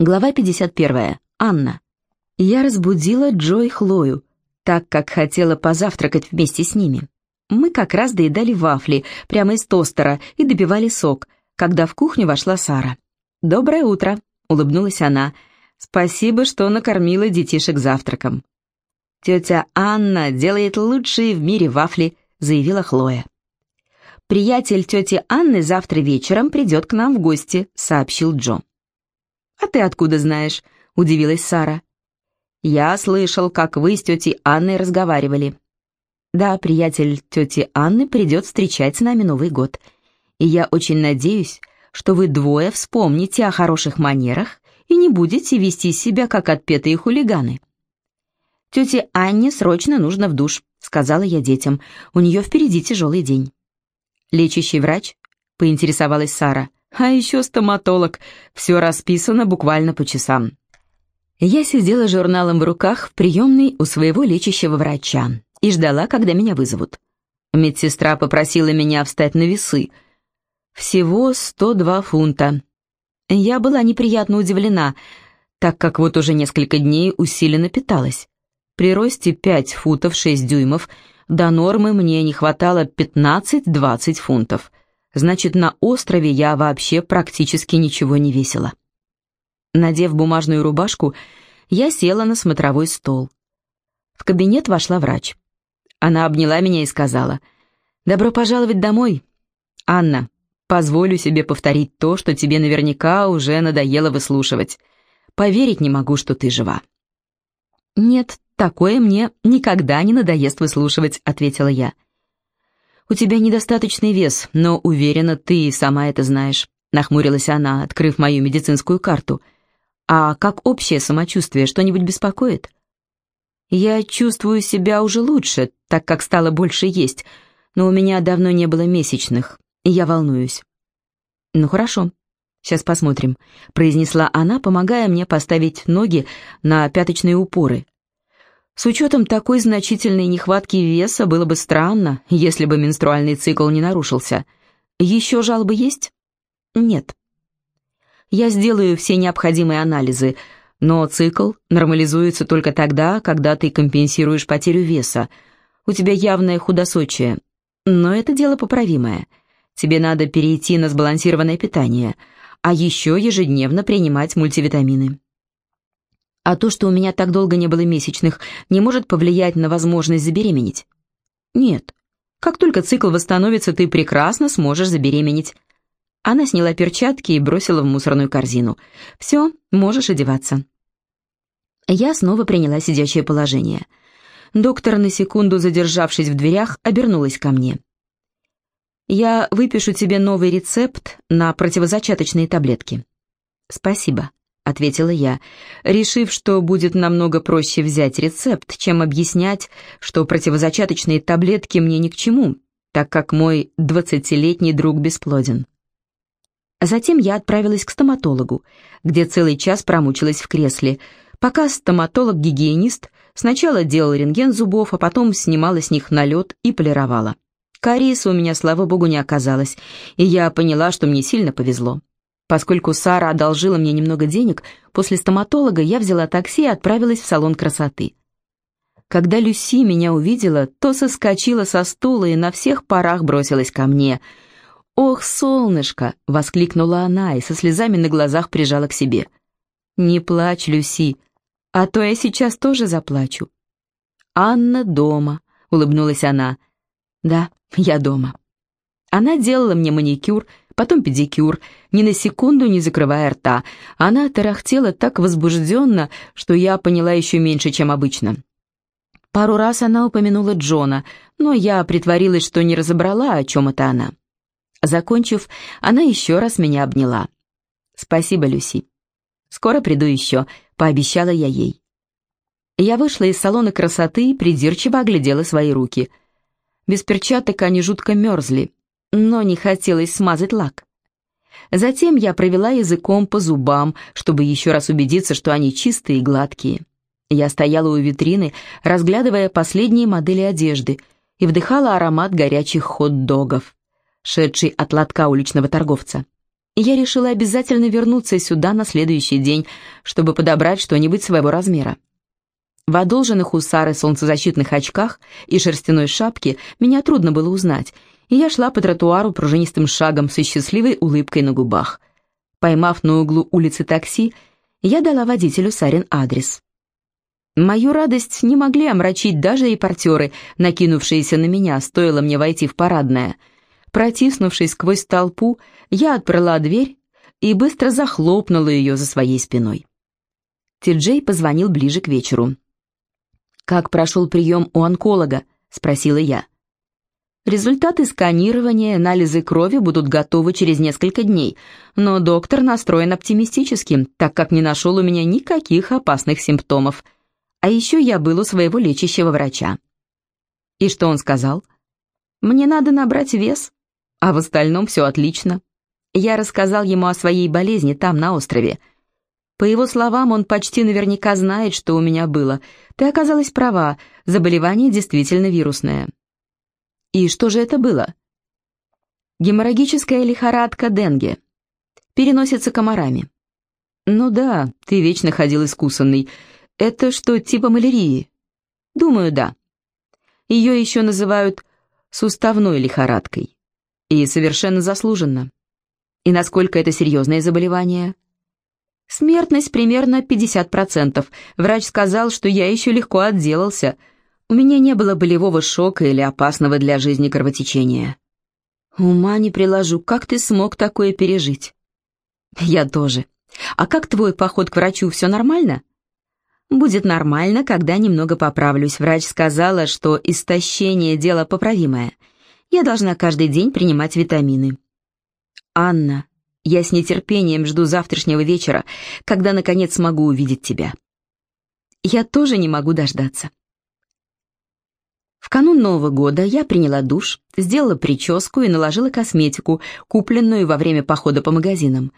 Глава 51. Анна. Я разбудила Джо и Хлою, так как хотела позавтракать вместе с ними. Мы как раз доедали вафли прямо из тостера и допивали сок, когда в кухню вошла Сара. «Доброе утро», — улыбнулась она. «Спасибо, что накормила детишек завтраком». «Тетя Анна делает лучшие в мире вафли», — заявила Хлоя. «Приятель тети Анны завтра вечером придет к нам в гости», — сообщил Джо. «А ты откуда знаешь?» — удивилась Сара. «Я слышал, как вы с тетей Анной разговаривали». «Да, приятель тети Анны придет встречать с нами Новый год. И я очень надеюсь, что вы двое вспомните о хороших манерах и не будете вести себя, как отпетые хулиганы». «Тете Анне срочно нужно в душ», — сказала я детям. «У нее впереди тяжелый день». «Лечащий врач?» — поинтересовалась Сара. «А еще стоматолог. Все расписано буквально по часам». Я сидела журналом в руках в приемной у своего лечащего врача и ждала, когда меня вызовут. Медсестра попросила меня встать на весы. Всего 102 фунта. Я была неприятно удивлена, так как вот уже несколько дней усиленно питалась. При росте 5 футов 6 дюймов до нормы мне не хватало 15-20 фунтов. Значит, на острове я вообще практически ничего не весила. Надев бумажную рубашку, я села на смотровой стол. В кабинет вошла врач. Она обняла меня и сказала, «Добро пожаловать домой. Анна, позволю себе повторить то, что тебе наверняка уже надоело выслушивать. Поверить не могу, что ты жива». «Нет, такое мне никогда не надоест выслушивать», — ответила я. «У тебя недостаточный вес, но уверена, ты сама это знаешь», — нахмурилась она, открыв мою медицинскую карту — а как общее самочувствие что-нибудь беспокоит? Я чувствую себя уже лучше, так как стало больше есть, но у меня давно не было месячных, и я волнуюсь. Ну хорошо, сейчас посмотрим, произнесла она, помогая мне поставить ноги на пяточные упоры. С учетом такой значительной нехватки веса было бы странно, если бы менструальный цикл не нарушился. Еще жалобы есть? Нет. Я сделаю все необходимые анализы, но цикл нормализуется только тогда, когда ты компенсируешь потерю веса. У тебя явное худосочие. Но это дело поправимое. Тебе надо перейти на сбалансированное питание, а еще ежедневно принимать мультивитамины. А то, что у меня так долго не было месячных, не может повлиять на возможность забеременеть? Нет. Как только цикл восстановится, ты прекрасно сможешь забеременеть. Она сняла перчатки и бросила в мусорную корзину. «Все, можешь одеваться». Я снова приняла сидящее положение. Доктор, на секунду задержавшись в дверях, обернулась ко мне. «Я выпишу тебе новый рецепт на противозачаточные таблетки». «Спасибо», — ответила я, решив, что будет намного проще взять рецепт, чем объяснять, что противозачаточные таблетки мне ни к чему, так как мой двадцатилетний друг бесплоден. Затем я отправилась к стоматологу, где целый час промучилась в кресле, пока стоматолог-гигиенист сначала делал рентген зубов, а потом снимала с них налет и полировала. Кариеса у меня, слава богу, не оказалось, и я поняла, что мне сильно повезло. Поскольку Сара одолжила мне немного денег, после стоматолога я взяла такси и отправилась в салон красоты. Когда Люси меня увидела, то соскочила со стула и на всех парах бросилась ко мне — «Ох, солнышко!» — воскликнула она и со слезами на глазах прижала к себе. «Не плачь, Люси, а то я сейчас тоже заплачу». «Анна дома», — улыбнулась она. «Да, я дома». Она делала мне маникюр, потом педикюр, ни на секунду не закрывая рта. Она тарахтела так возбужденно, что я поняла еще меньше, чем обычно. Пару раз она упомянула Джона, но я притворилась, что не разобрала, о чем это она. Закончив, она еще раз меня обняла. «Спасибо, Люси. Скоро приду еще», — пообещала я ей. Я вышла из салона красоты и придирчиво оглядела свои руки. Без перчаток они жутко мерзли, но не хотелось смазать лак. Затем я провела языком по зубам, чтобы еще раз убедиться, что они чистые и гладкие. Я стояла у витрины, разглядывая последние модели одежды, и вдыхала аромат горячих хот-догов шедший от лотка уличного торговца. я решила обязательно вернуться сюда на следующий день, чтобы подобрать что-нибудь своего размера. В одолженных у Сары солнцезащитных очках и шерстяной шапке меня трудно было узнать, и я шла по тротуару пружинистым шагом со счастливой улыбкой на губах. Поймав на углу улицы такси, я дала водителю Сарин адрес. Мою радость не могли омрачить даже репортеры, накинувшиеся на меня, стоило мне войти в парадное. Протиснувшись сквозь толпу, я отперла дверь и быстро захлопнула ее за своей спиной. Ти-Джей позвонил ближе к вечеру. «Как прошел прием у онколога?» — спросила я. Результаты сканирования, анализы крови будут готовы через несколько дней, но доктор настроен оптимистически, так как не нашел у меня никаких опасных симптомов. А еще я был у своего лечащего врача. И что он сказал? Мне надо набрать вес, а в остальном все отлично. Я рассказал ему о своей болезни там, на острове. По его словам, он почти наверняка знает, что у меня было. Ты оказалась права, заболевание действительно вирусное. И что же это было? Геморрагическая лихорадка Денге. Переносится комарами. Ну да, ты вечно ходил искусанный. Это что, типа малярии? Думаю, да. Ее еще называют суставной лихорадкой. И совершенно заслуженно. И насколько это серьезное заболевание? Смертность примерно 50%. Врач сказал, что я еще легко отделался. У меня не было болевого шока или опасного для жизни кровотечения. Ума не приложу, как ты смог такое пережить? Я тоже. А как твой поход к врачу, все нормально? Будет нормально, когда немного поправлюсь. Врач сказала, что истощение – дело поправимое. Я должна каждый день принимать витамины. Анна, я с нетерпением жду завтрашнего вечера, когда наконец смогу увидеть тебя. Я тоже не могу дождаться. Канун Нового года я приняла душ, сделала прическу и наложила косметику, купленную во время похода по магазинам.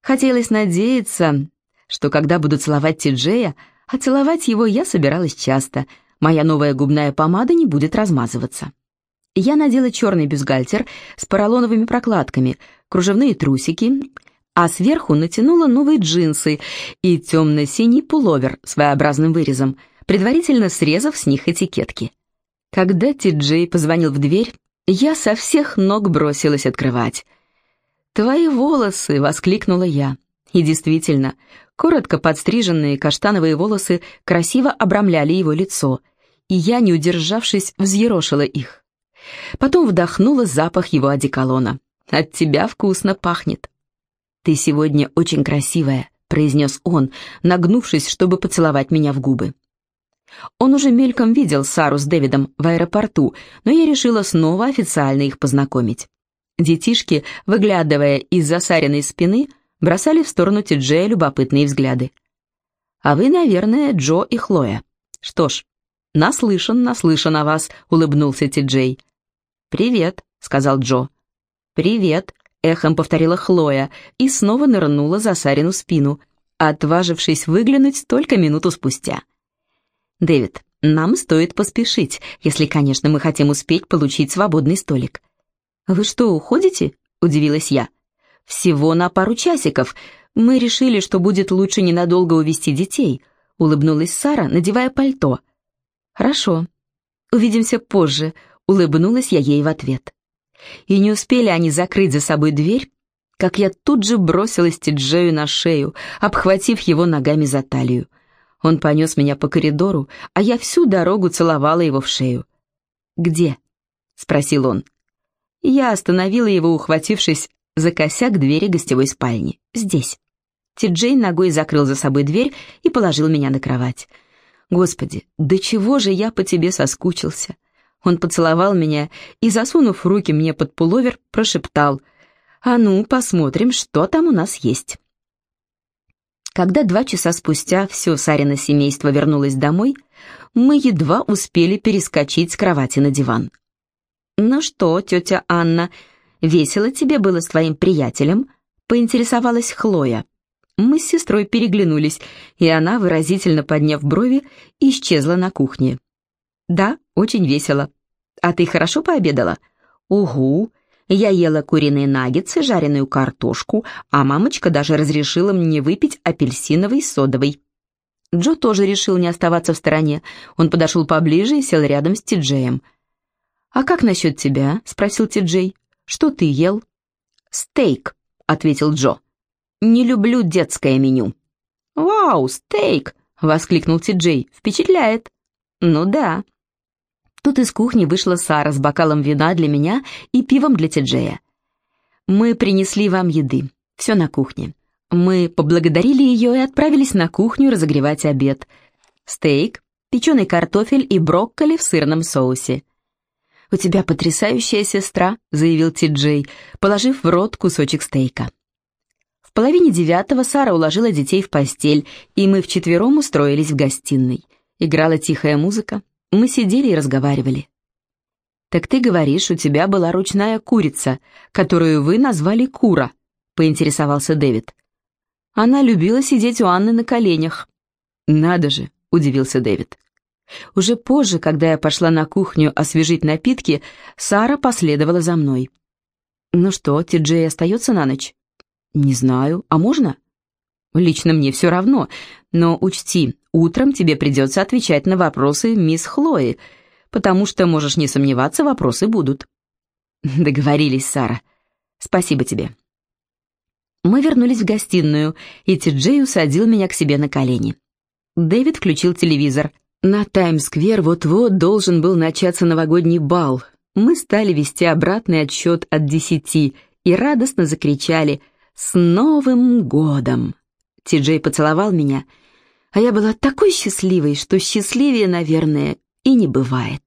Хотелось надеяться, что когда буду целовать Ти-Джея, а целовать его я собиралась часто. Моя новая губная помада не будет размазываться. Я надела черный бюстгальтер с поролоновыми прокладками, кружевные трусики, а сверху натянула новые джинсы и темно-синий пуловер с своеобразным вырезом, предварительно срезав с них этикетки. Когда Ти-Джей позвонил в дверь, я со всех ног бросилась открывать. «Твои волосы!» — воскликнула я. И действительно, Коротко подстриженные каштановые волосы красиво обрамляли его лицо, и я, не удержавшись, взъерошила их. Потом вдохнула запах его одеколона. «От тебя вкусно пахнет». «Ты сегодня очень красивая», — произнес он, нагнувшись, чтобы поцеловать меня в губы. Он уже мельком видел Сару с Дэвидом в аэропорту, но я решила снова официально их познакомить. Детишки, выглядывая из засаренной спины, — бросали в сторону Тиджея любопытные взгляды. «А вы, наверное, Джо и Хлоя. Что ж, наслышан, наслышан о вас», — улыбнулся Тиджей. «Привет», — сказал Джо. «Привет», — эхом повторила Хлоя и снова нырнула за Сарину спину, отважившись выглянуть только минуту спустя. «Дэвид, нам стоит поспешить, если, конечно, мы хотим успеть получить свободный столик». «Вы что, уходите?» — удивилась я. «Всего на пару часиков. Мы решили, что будет лучше ненадолго увести детей», — улыбнулась Сара, надевая пальто. «Хорошо. Увидимся позже», — улыбнулась я ей в ответ. И не успели они закрыть за собой дверь, как я тут же бросилась Тиджею на шею, обхватив его ногами за талию. Он понес меня по коридору, а я всю дорогу целовала его в шею. «Где?» — спросил он. Я остановила его, ухватившись за косяк двери гостевой спальни. Здесь. Ти-Джей ногой закрыл за собой дверь и положил меня на кровать. Господи, до чего же я по тебе соскучился. Он поцеловал меня и, засунув руки мне под пуловер, прошептал «А ну, посмотрим, что там у нас есть». Когда два часа спустя все Сарина семейство вернулось домой, мы едва успели перескочить с кровати на диван. «Ну что, тетя Анна?» «Весело тебе было с твоим приятелем?» — поинтересовалась Хлоя. Мы с сестрой переглянулись, и она, выразительно подняв брови, исчезла на кухне. «Да, очень весело. А ты хорошо пообедала?» «Угу. Я ела куриные наггетсы, жареную картошку, а мамочка даже разрешила мне выпить апельсиновый содовый. Джо тоже решил не оставаться в стороне. Он подошел поближе и сел рядом с Ти-Джеем. «А как насчет тебя?» — спросил Ти-Джей. «Что ты ел?» «Стейк», — ответил Джо. «Не люблю детское меню». «Вау, стейк!» — воскликнул Ти-Джей. «Впечатляет». «Ну да». Тут из кухни вышла Сара с бокалом вина для меня и пивом для Ти-Джея. «Мы принесли вам еды. Все на кухне. Мы поблагодарили ее и отправились на кухню разогревать обед. Стейк, печеный картофель и брокколи в сырном соусе. «У тебя потрясающая сестра», — заявил Ти-Джей, положив в рот кусочек стейка. В половине девятого Сара уложила детей в постель, и мы вчетвером устроились в гостиной. Играла тихая музыка, мы сидели и разговаривали. «Так ты говоришь, у тебя была ручная курица, которую вы назвали Кура», — поинтересовался Дэвид. Она любила сидеть у Анны на коленях. «Надо же», — удивился Дэвид. Уже позже, когда я пошла на кухню освежить напитки, Сара последовала за мной. «Ну что, Ти-Джей остается на ночь?» «Не знаю. А можно?» «Лично мне все равно. Но учти, утром тебе придется отвечать на вопросы мисс Хлои, потому что, можешь не сомневаться, вопросы будут». «Договорились, Сара. Спасибо тебе». Мы вернулись в гостиную, и Ти-Джей усадил меня к себе на колени. Дэвид включил телевизор. На Таймс-сквер вот-вот должен был начаться новогодний бал. Мы стали вести обратный отсчет от десяти и радостно закричали «С Новым годом!». Ти-Джей поцеловал меня, а я была такой счастливой, что счастливее, наверное, и не бывает.